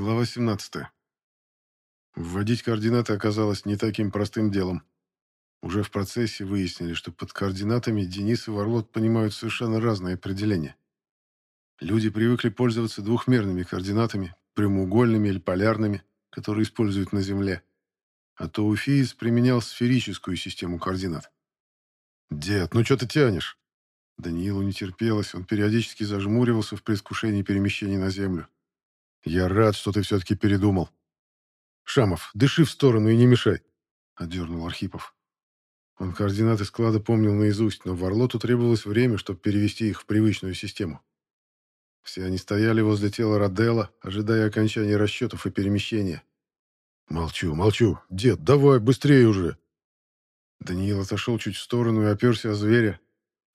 Глава 17. Вводить координаты оказалось не таким простым делом. Уже в процессе выяснили, что под координатами Денис и Варлот понимают совершенно разные определения. Люди привыкли пользоваться двухмерными координатами, прямоугольными или полярными, которые используют на Земле. А то Уфиец применял сферическую систему координат. «Дед, ну что ты тянешь?» Даниилу не терпелось, он периодически зажмуривался в предвкушении перемещений на Землю. «Я рад, что ты все-таки передумал». «Шамов, дыши в сторону и не мешай», — отдернул Архипов. Он координаты склада помнил наизусть, но Варлоту требовалось время, чтобы перевести их в привычную систему. Все они стояли возле тела Роделла, ожидая окончания расчетов и перемещения. «Молчу, молчу. Дед, давай, быстрее уже!» Даниил отошел чуть в сторону и оперся о зверя.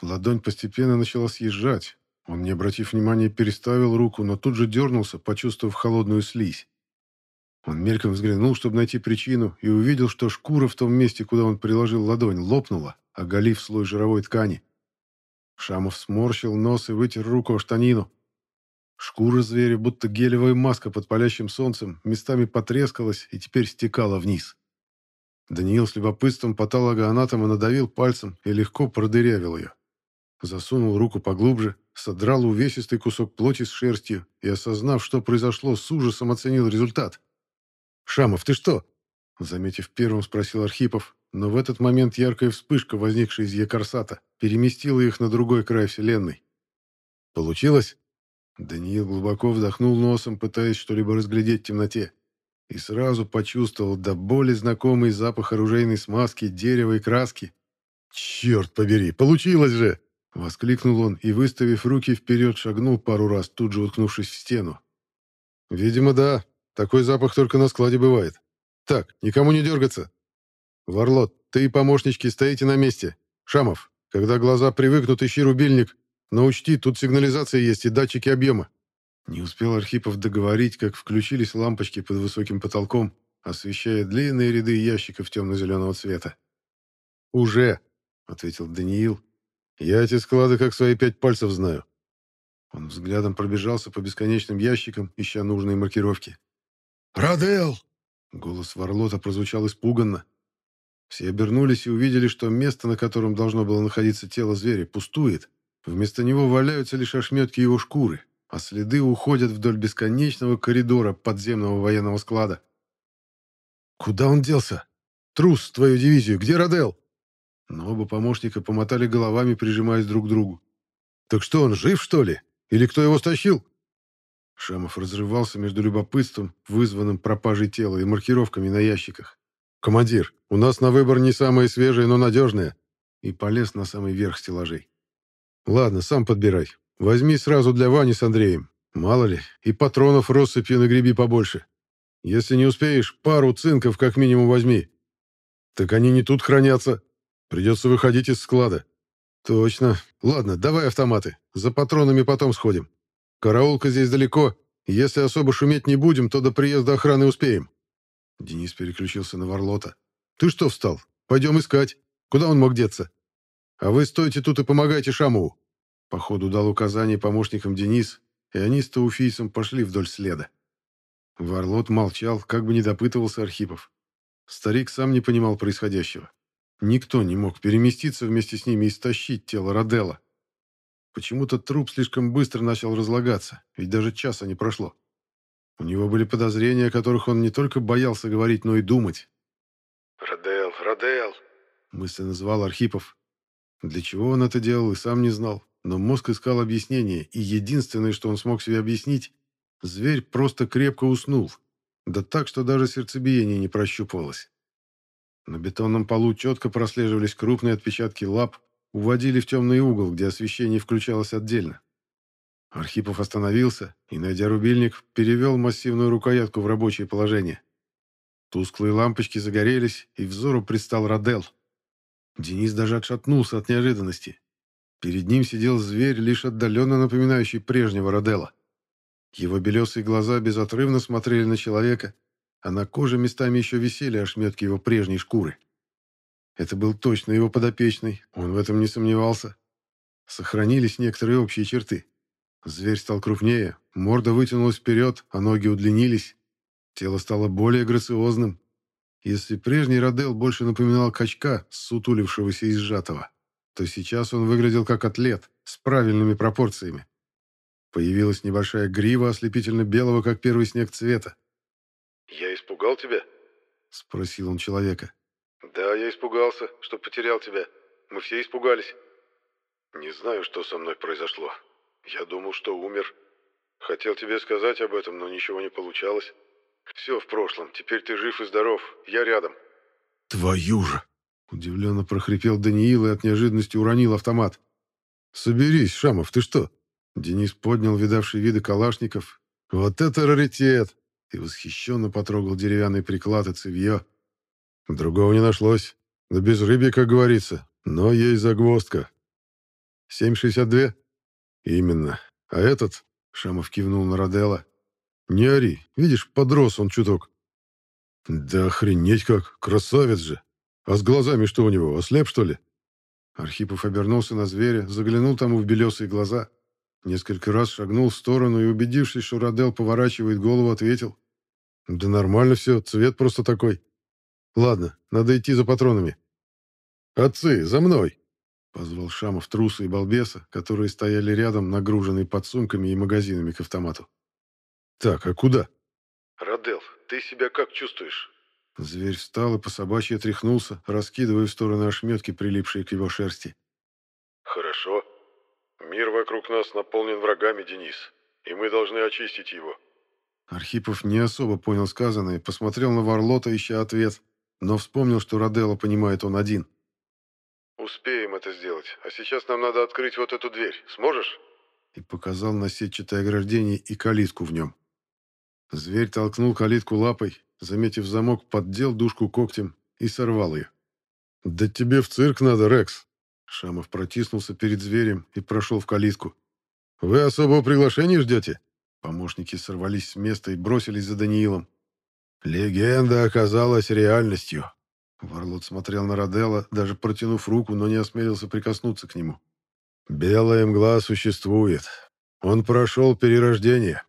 Ладонь постепенно начала съезжать, он, не обратив внимания, переставил руку, но тут же дернулся, почувствовав холодную слизь. Он мельком взглянул, чтобы найти причину, и увидел, что шкура в том месте, куда он приложил ладонь, лопнула, оголив слой жировой ткани. Шамов сморщил нос и вытер руку о штанину. Шкура зверя, будто гелевая маска под палящим солнцем, местами потрескалась и теперь стекала вниз. Даниил с любопытством патологоанатома надавил пальцем и легко продырявил ее. Засунул руку поглубже, содрал увесистый кусок плоти с шерстью и, осознав, что произошло, с ужасом оценил результат. «Шамов, ты что?» Заметив первым, спросил Архипов, но в этот момент яркая вспышка, возникшая из Якорсата, переместила их на другой край Вселенной. «Получилось?» Даниил глубоко вдохнул носом, пытаясь что-либо разглядеть в темноте, и сразу почувствовал до боли знакомый запах оружейной смазки, дерева и краски. «Черт побери, получилось же!» Воскликнул он и, выставив руки вперед, шагнул пару раз, тут же уткнувшись в стену. «Видимо, да. Такой запах только на складе бывает. Так, никому не дергаться. Варлот, ты и помощнички стоите на месте. Шамов, когда глаза привыкнут, ищи рубильник. Но учти, тут сигнализация есть и датчики объема». Не успел Архипов договорить, как включились лампочки под высоким потолком, освещая длинные ряды ящиков темно-зеленого цвета. «Уже», — ответил Даниил, я эти склады как свои пять пальцев знаю. Он взглядом пробежался по бесконечным ящикам, ища нужные маркировки. «Радел!» Голос Варлота прозвучал испуганно. Все обернулись и увидели, что место, на котором должно было находиться тело зверя, пустует. Вместо него валяются лишь ошметки его шкуры, а следы уходят вдоль бесконечного коридора подземного военного склада. «Куда он делся? Трус, твою дивизию, где Радел?» Но оба помощника помотали головами, прижимаясь друг к другу. «Так что, он жив, что ли? Или кто его стащил?» Шамов разрывался между любопытством, вызванным пропажей тела, и маркировками на ящиках. «Командир, у нас на выбор не самое свежее, но надежное!» И полез на самый верх стеллажей. «Ладно, сам подбирай. Возьми сразу для Вани с Андреем. Мало ли, и патронов россыпью нагреби побольше. Если не успеешь, пару цинков как минимум возьми. Так они не тут хранятся, Придется выходить из склада. Точно. Ладно, давай автоматы. За патронами потом сходим. Караулка здесь далеко. Если особо шуметь не будем, то до приезда охраны успеем. Денис переключился на Варлота. Ты что встал? Пойдем искать. Куда он мог деться? А вы стойте тут и помогайте Шамову. Походу дал указание помощникам Денис, и они с Тауфийцем пошли вдоль следа. Варлот молчал, как бы не допытывался Архипов. Старик сам не понимал происходящего. Никто не мог переместиться вместе с ними и стащить тело Роделла. Почему-то труп слишком быстро начал разлагаться, ведь даже часа не прошло. У него были подозрения, о которых он не только боялся говорить, но и думать. «Родел, Родел!» — мысленно звал Архипов. Для чего он это делал, и сам не знал, но мозг искал объяснение, и единственное, что он смог себе объяснить, зверь просто крепко уснул, да так, что даже сердцебиение не прощупывалось. На бетонном полу четко прослеживались крупные отпечатки лап, уводили в темный угол, где освещение включалось отдельно. Архипов остановился и, найдя рубильник, перевел массивную рукоятку в рабочее положение. Тусклые лампочки загорелись, и взору предстал Родел. Денис даже отшатнулся от неожиданности. Перед ним сидел зверь, лишь отдаленно напоминающий прежнего Родела. Его белесые глаза безотрывно смотрели на человека, а на коже местами еще висели ошметки его прежней шкуры. Это был точно его подопечный, он в этом не сомневался. Сохранились некоторые общие черты. Зверь стал крупнее, морда вытянулась вперед, а ноги удлинились. Тело стало более грациозным. Если прежний Родел больше напоминал качка, сутулившегося и сжатого, то сейчас он выглядел как атлет, с правильными пропорциями. Появилась небольшая грива ослепительно-белого, как первый снег цвета. «Я испугал тебя?» — спросил он человека. «Да, я испугался, что потерял тебя. Мы все испугались. Не знаю, что со мной произошло. Я думал, что умер. Хотел тебе сказать об этом, но ничего не получалось. Все в прошлом. Теперь ты жив и здоров. Я рядом». «Твою же!» — удивленно прохрипел Даниил и от неожиданности уронил автомат. «Соберись, Шамов, ты что?» Денис поднял видавший виды калашников. «Вот это раритет!» И восхищенно потрогал деревянный приклад и цевье. Другого не нашлось. Да без рыбья, как говорится. Но есть загвоздка. «7,62?» «Именно. А этот?» Шамов кивнул на Роделла. «Не ори. Видишь, подрос он чуток». «Да охренеть как! Красавец же! А с глазами что у него, ослеп, что ли?» Архипов обернулся на зверя, заглянул тому в белесые глаза. Несколько раз шагнул в сторону и, убедившись, что Родел поворачивает голову, ответил. «Да нормально все, цвет просто такой. Ладно, надо идти за патронами». «Отцы, за мной!» Позвал Шамов труса и балбеса, которые стояли рядом, нагруженные подсумками и магазинами к автомату. «Так, а куда?» «Родел, ты себя как чувствуешь?» Зверь встал и по собачьи отряхнулся, раскидывая в стороны ошметки, прилипшие к его шерсти. «Хорошо. Мир вокруг нас наполнен врагами, Денис, и мы должны очистить его». Архипов не особо понял сказанное, посмотрел на Варлота, ища ответ, но вспомнил, что Роделла понимает он один. «Успеем это сделать. А сейчас нам надо открыть вот эту дверь. Сможешь?» И показал на сетчатое ограждение и калитку в нем. Зверь толкнул калитку лапой, заметив замок, поддел душку когтем и сорвал ее. «Да тебе в цирк надо, Рекс!» Шамов протиснулся перед зверем и прошел в калитку. «Вы особого приглашения ждете?» Помощники сорвались с места и бросились за Даниилом. «Легенда оказалась реальностью», Варлот смотрел на Роделла, даже протянув руку, но не осмелился прикоснуться к нему. «Белая мгла существует. Он прошел перерождение».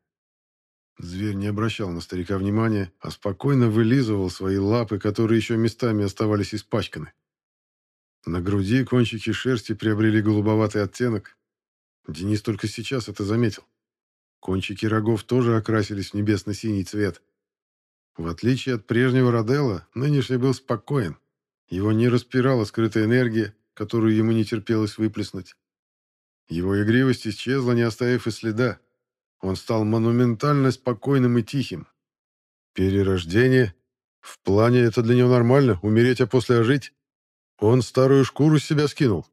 Зверь не обращал на старика внимания, а спокойно вылизывал свои лапы, которые еще местами оставались испачканы. На груди кончики шерсти приобрели голубоватый оттенок. Денис только сейчас это заметил. Кончики рогов тоже окрасились в небесно-синий цвет. В отличие от прежнего Роделла, нынешний был спокоен. Его не распирала скрытая энергия, которую ему не терпелось выплеснуть. Его игривость исчезла, не оставив и следа. Он стал монументально спокойным и тихим. Перерождение? В плане это для него нормально, умереть, а после ожить? Он старую шкуру с себя скинул?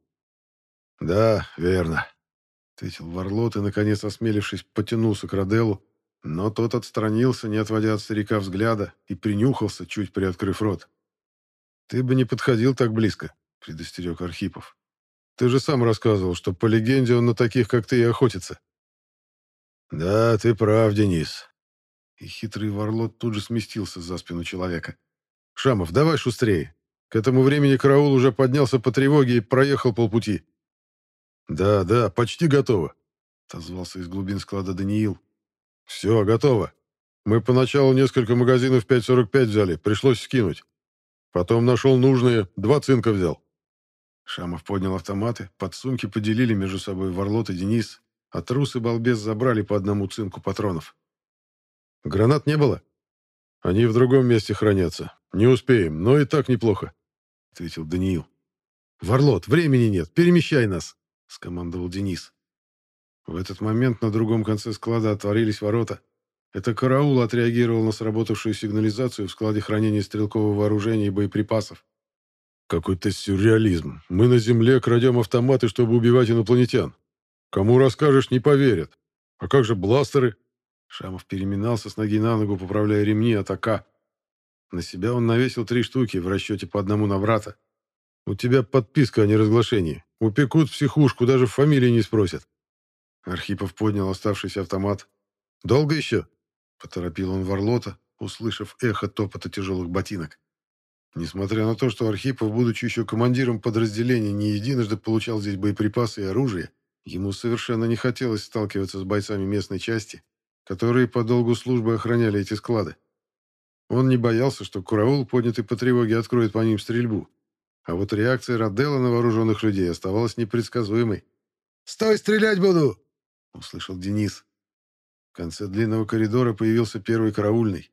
Да, верно, — ответил Варлот и, наконец осмелившись, потянулся к Роделлу, но тот отстранился, не отводя от старика взгляда, и принюхался, чуть приоткрыв рот. «Ты бы не подходил так близко», — предостерег Архипов. «Ты же сам рассказывал, что по легенде он на таких, как ты, и охотится». «Да, ты прав, Денис». И хитрый Варлот тут же сместился за спину человека. «Шамов, давай шустрее. К этому времени караул уже поднялся по тревоге и проехал полпути». «Да, да, почти готово», — отозвался из глубин склада Даниил, «Все, готово. Мы поначалу несколько магазинов 5.45 взяли, пришлось скинуть. Потом нашел нужные, два цинка взял». Шамов поднял автоматы, подсумки поделили между собой Варлот и Денис, а трус и балбес забрали по одному цинку патронов. «Гранат не было?» «Они в другом месте хранятся. Не успеем, но и так неплохо», — ответил Даниил. «Варлот, времени нет, перемещай нас», — скомандовал Денис. В этот момент на другом конце склада отворились ворота. Это караул отреагировал на сработавшую сигнализацию в складе хранения стрелкового вооружения и боеприпасов. «Какой-то сюрреализм. Мы на Земле крадем автоматы, чтобы убивать инопланетян. Кому расскажешь, не поверят. А как же бластеры?» Шамов переминался с ноги на ногу, поправляя ремни от АК. На себя он навесил три штуки в расчете по одному на брата. «У тебя подписка о неразглашении. Упекут в психушку, даже фамилии не спросят». Архипов поднял оставшийся автомат. «Долго еще?» — поторопил он Варлота, услышав эхо топота тяжелых ботинок. Несмотря на то, что Архипов, будучи еще командиром подразделения, не единожды получал здесь боеприпасы и оружие, Ему совершенно не хотелось сталкиваться с бойцами местной части, которые по долгу службы охраняли эти склады. Он не боялся, что караул, поднятый по тревоге, откроет по ним стрельбу. А вот реакция Роделла на вооруженных людей оставалась непредсказуемой. «Стой, стрелять буду!» — услышал Денис. В конце длинного коридора появился первый караульный.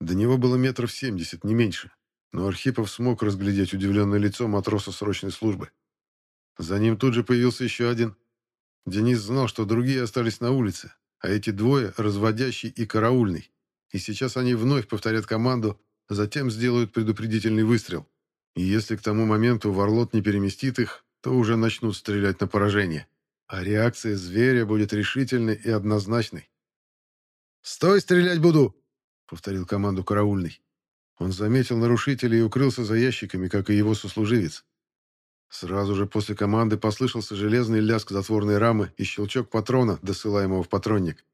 До него было метров семьдесят, не меньше, но Архипов смог разглядеть удивленное лицо матроса срочной службы. За ним тут же появился еще один. Денис знал, что другие остались на улице, а эти двое — разводящий и караульный. И сейчас они вновь повторят команду, затем сделают предупредительный выстрел. И если к тому моменту Варлот не переместит их, то уже начнут стрелять на поражение. А реакция зверя будет решительной и однозначной. «Стой, стрелять буду!» — повторил команду караульный. Он заметил нарушителей и укрылся за ящиками, как и его сослуживец. Сразу же после команды послышался железный лязг затворной рамы и щелчок патрона, досылаемого в патронник.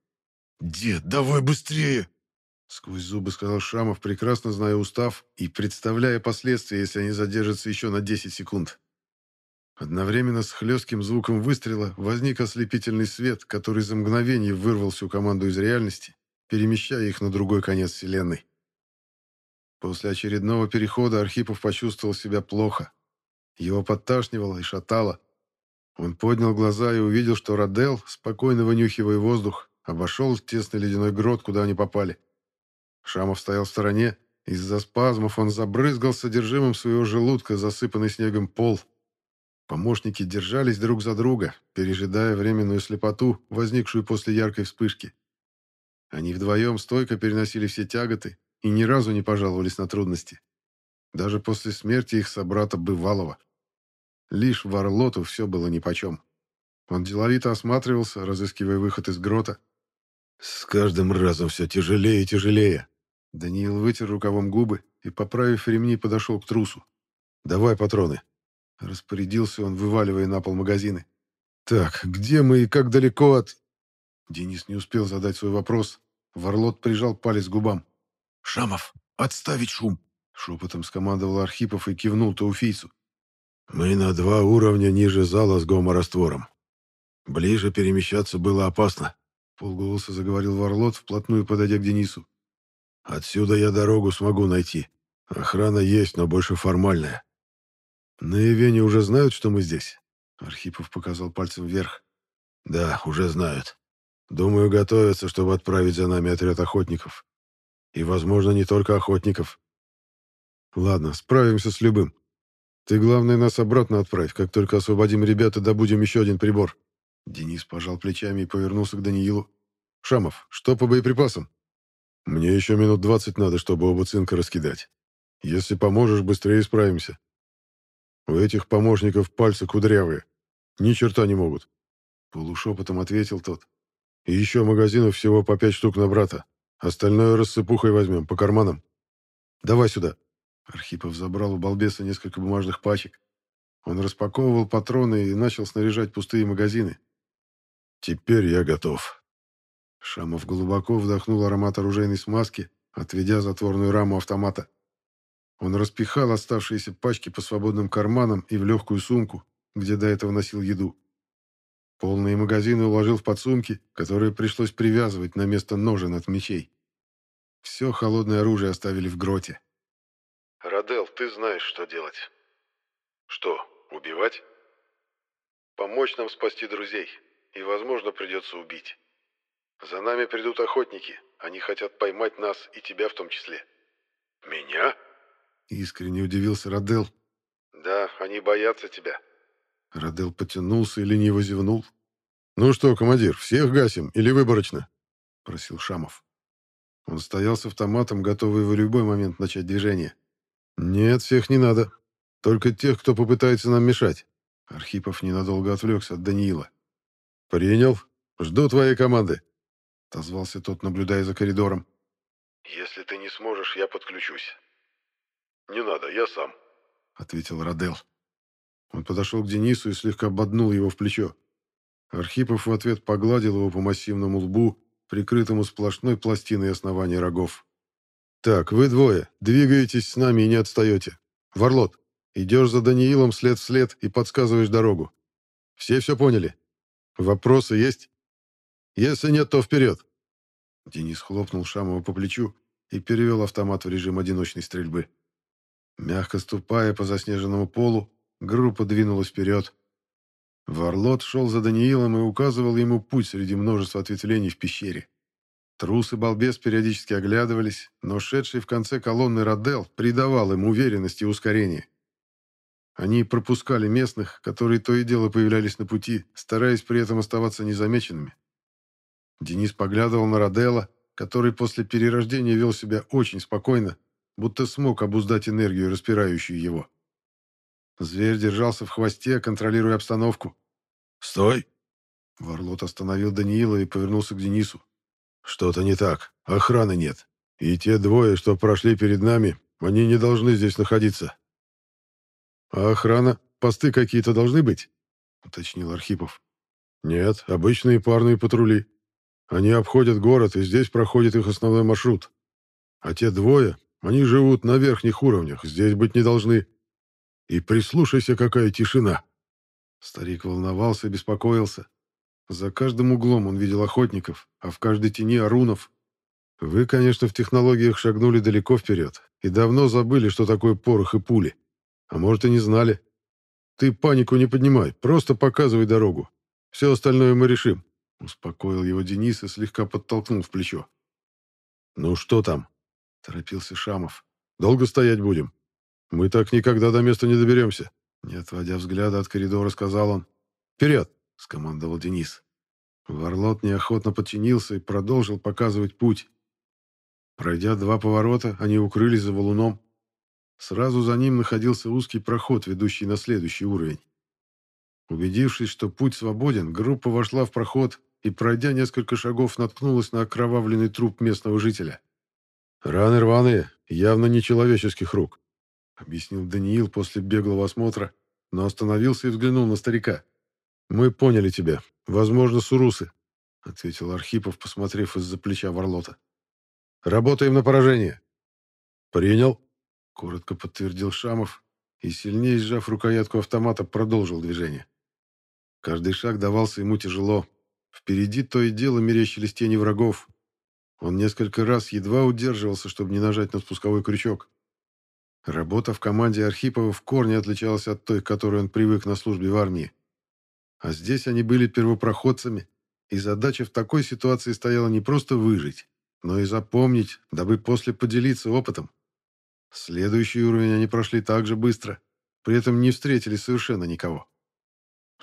«Дед, давай быстрее!» Сквозь зубы сказал Шамов, прекрасно зная устав и представляя последствия, если они задержатся еще на 10 секунд. Одновременно с хлестким звуком выстрела возник ослепительный свет, который за мгновение вырвал всю команду из реальности, перемещая их на другой конец Вселенной. После очередного перехода Архипов почувствовал себя плохо. Его подташнивало и шатало. Он поднял глаза и увидел, что Родел, спокойно вынюхивая воздух, обошел тесный ледяной грот, куда они попали. Шамов стоял в стороне. Из-за спазмов он забрызгал содержимым своего желудка, засыпанный снегом пол. Помощники держались друг за друга, пережидая временную слепоту, возникшую после яркой вспышки. Они вдвоем стойко переносили все тяготы и ни разу не пожаловались на трудности. Даже после смерти их собрата Бывалова. Лишь Варлоту все было нипочем. Он деловито осматривался, разыскивая выход из грота. «С каждым разом все тяжелее и тяжелее», Даниил вытер рукавом губы и, поправив ремни, подошел к трусу. «Давай патроны». Распорядился он, вываливая на пол магазины. «Так, где мы и как далеко от...» Денис не успел задать свой вопрос. Варлот прижал палец к губам. «Шамов, отставить шум!» Шепотом скомандовал Архипов и кивнул Тауфийцу. «Мы на два уровня ниже зала с гомораствором. Ближе перемещаться было опасно», — полголоса заговорил Варлот, вплотную подойдя к Денису. Отсюда я дорогу смогу найти. Охрана есть, но больше формальная. На Ивене уже знают, что мы здесь? Архипов показал пальцем вверх. Да, уже знают. Думаю, готовятся, чтобы отправить за нами отряд охотников. И, возможно, не только охотников. Ладно, справимся с любым. Ты, главное, нас обратно отправь. Как только освободим ребят и добудем еще один прибор. Денис пожал плечами и повернулся к Даниилу. Шамов, что по боеприпасам? Мне еще минут двадцать надо, чтобы оба цинка раскидать. Если поможешь, быстрее справимся. У этих помощников пальцы кудрявые. Ни черта не могут. Полушепотом ответил тот. И еще магазинов всего по пять штук на брата. Остальное рассыпухой возьмем, по карманам. Давай сюда. Архипов забрал у балбеса несколько бумажных пачек. Он распаковывал патроны и начал снаряжать пустые магазины. Теперь я готов. Шамов глубоко вдохнул аромат оружейной смазки, отведя затворную раму автомата. Он распихал оставшиеся пачки по свободным карманам и в легкую сумку, где до этого носил еду. Полные магазины уложил в подсумки, которые пришлось привязывать на место ножен от мечей. Все холодное оружие оставили в гроте. «Радел, ты знаешь, что делать». «Что, убивать?» «Помочь нам спасти друзей, и, возможно, придется убить». За нами придут охотники. Они хотят поймать нас и тебя в том числе. Меня? Искренне удивился Радел. Да, они боятся тебя. Радел потянулся и лениво зевнул. Ну что, командир, всех гасим или выборочно? Просил Шамов. Он стоял с автоматом, готовый в любой момент начать движение. «Нет, всех не надо. Только тех, кто попытается нам мешать». Архипов ненадолго отвлекся от Даниила. «Принял. Жду твоей команды». — отозвался тот, наблюдая за коридором. «Если ты не сможешь, я подключусь». «Не надо, я сам», — ответил Радел. Он подошел к Денису и слегка боднул его в плечо. Архипов в ответ погладил его по массивному лбу, прикрытому сплошной пластиной основания рогов. «Так, вы двое, двигаетесь с нами и не отстаете. Варлот, идешь за Даниилом след в след и подсказываешь дорогу. Все все поняли?» Вопросы есть? Если нет, то вперед!» Денис хлопнул Шамова по плечу и перевел автомат в режим одиночной стрельбы. Мягко ступая по заснеженному полу, группа двинулась вперед. Варлот шел за Даниилом и указывал ему путь среди множества ответвлений в пещере. Трус и балбес периодически оглядывались, но шедший в конце колонны Родел придавал им уверенность и ускорение. Они пропускали местных, которые то и дело появлялись на пути, стараясь при этом оставаться незамеченными. Денис поглядывал на Роделла, который после перерождения вел себя очень спокойно, будто смог обуздать энергию, распирающую его. Зверь держался в хвосте, контролируя обстановку. «Стой!» Варлот остановил Даниила и повернулся к Денису. «Что-то не так. Охраны нет. И те двое, что прошли перед нами, они не должны здесь находиться». «А охрана? Посты какие-то должны быть?» — уточнил Архипов. «Нет, обычные парные патрули. Они обходят город, и здесь проходит их основной маршрут. А те двое, они живут на верхних уровнях, здесь быть не должны. И прислушайся, какая тишина. Старик волновался беспокоился. За каждым углом он видел охотников, а в каждой тени арунов. Вы, конечно, в технологиях шагнули далеко вперед и давно забыли, что такое порох и пули. А может, и не знали. Ты панику не поднимай, просто показывай дорогу. Все остальное мы решим. Успокоил его Денис и слегка подтолкнул в плечо. «Ну что там?» — торопился Шамов. «Долго стоять будем? Мы так никогда до места не доберемся». Не отводя взгляда от коридора, сказал он. «Вперед!» — скомандовал Денис. Варлот неохотно подчинился и продолжил показывать путь. Пройдя два поворота, они укрылись за валуном. Сразу за ним находился узкий проход, ведущий на следующий уровень. Убедившись, что путь свободен, группа вошла в проход и, пройдя несколько шагов, наткнулась на окровавленный труп местного жителя. «Раны рваные, явно не человеческих рук», — объяснил Даниил после беглого осмотра, но остановился и взглянул на старика. «Мы поняли тебя. Возможно, сурусы», — ответил Архипов, посмотрев из-за плеча Варлота. «Работаем на поражение». «Принял», — коротко подтвердил Шамов и, сильнее сжав рукоятку автомата, продолжил движение. Каждый шаг давался ему тяжело. Впереди то и дело мерещились тени врагов. Он несколько раз едва удерживался, чтобы не нажать на спусковой крючок. Работа в команде Архипова в корне отличалась от той, к которой он привык на службе в армии. А здесь они были первопроходцами, и задача в такой ситуации стояла не просто выжить, но и запомнить, дабы после поделиться опытом. Следующий уровень они прошли так же быстро, при этом не встретили совершенно никого.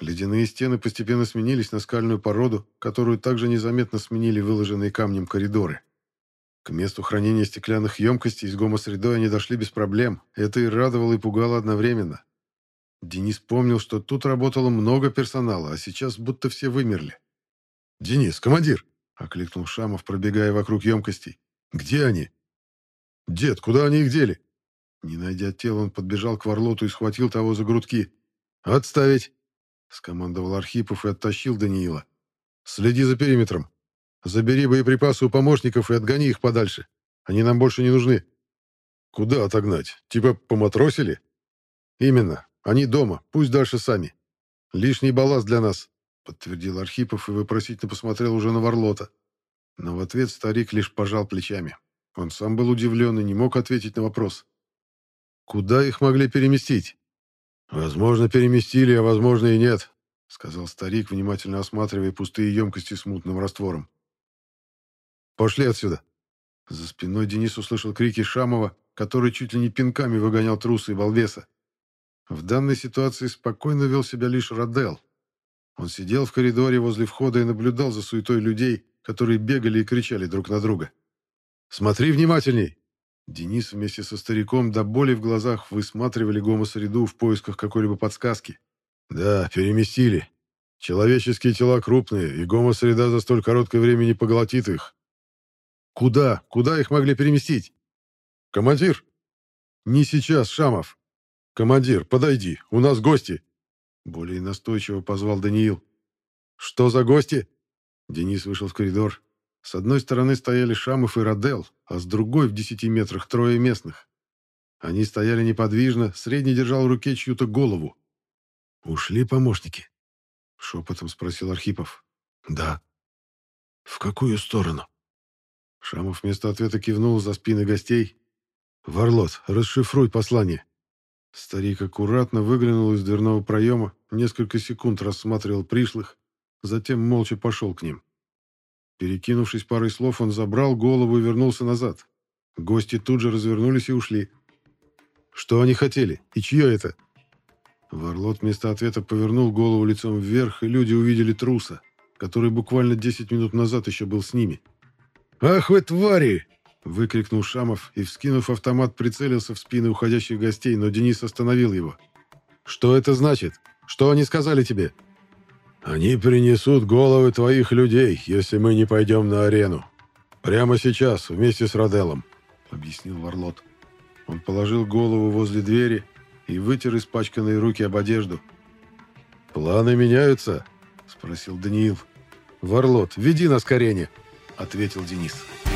Ледяные стены постепенно сменились на скальную породу, которую также незаметно сменили выложенные камнем коридоры. К месту хранения стеклянных емкостей с гомосредой они дошли без проблем. Это и радовало, и пугало одновременно. Денис помнил, что тут работало много персонала, а сейчас будто все вымерли. «Денис, командир!» — окликнул Шамов, пробегая вокруг емкостей. «Где они?» «Дед, куда они их дели?» Не найдя тела, он подбежал к Варлоту и схватил того за грудки. «Отставить!» скомандовал Архипов и оттащил Даниила. «Следи за периметром. Забери боеприпасы у помощников и отгони их подальше. Они нам больше не нужны». «Куда отогнать? Типа поматросили?» «Именно. Они дома. Пусть дальше сами. Лишний балласт для нас», — подтвердил Архипов и вопросительно посмотрел уже на Варлота. Но в ответ старик лишь пожал плечами. Он сам был удивлен и не мог ответить на вопрос. «Куда их могли переместить?» «Возможно, переместили, а возможно и нет», — сказал старик, внимательно осматривая пустые емкости с мутным раствором. «Пошли отсюда!» За спиной Денис услышал крики Шамова, который чуть ли не пинками выгонял труса и балбеса. В данной ситуации спокойно вел себя лишь Родел. Он сидел в коридоре возле входа и наблюдал за суетой людей, которые бегали и кричали друг на друга. «Смотри внимательней!» Денис вместе со стариком до боли в глазах высматривали гомосреду в поисках какой-либо подсказки. «Да, переместили. Человеческие тела крупные, и гомосреда за столь короткое время не поглотит их». «Куда? Куда их могли переместить?» «Командир!» «Не сейчас, Шамов!» «Командир, подойди, у нас гости!» Более настойчиво позвал Даниил. «Что за гости?» Денис вышел в коридор. С одной стороны стояли Шамов и Родел, а с другой, в десяти метрах, трое местных. Они стояли неподвижно, средний держал в руке чью-то голову. «Ушли помощники?» Шепотом спросил Архипов. Да. В какую сторону? Шамов вместо ответа кивнул за спины гостей. «Варлот, расшифруй послание». Старик аккуратно выглянул из дверного проема, несколько секунд рассматривал пришлых, затем молча пошел к ним. Перекинувшись парой слов, он забрал голову и вернулся назад. Гости тут же развернулись и ушли. «Что они хотели? И чье это?» Варлот вместо ответа повернул голову лицом вверх, и люди увидели труса, который буквально 10 минут назад еще был с ними. «Ах вы твари!» — выкрикнул Шамов и, вскинув автомат, прицелился в спины уходящих гостей, но Денис остановил его. «Что это значит? Что они сказали тебе?» «Они принесут головы твоих людей, если мы не пойдем на арену. Прямо сейчас, вместе с Роделом», — объяснил Варлот. Он положил голову возле двери и вытер испачканные руки об одежду. «Планы меняются?» — спросил Даниил. «Варлот, веди нас к арене», — ответил Денис. «Денис».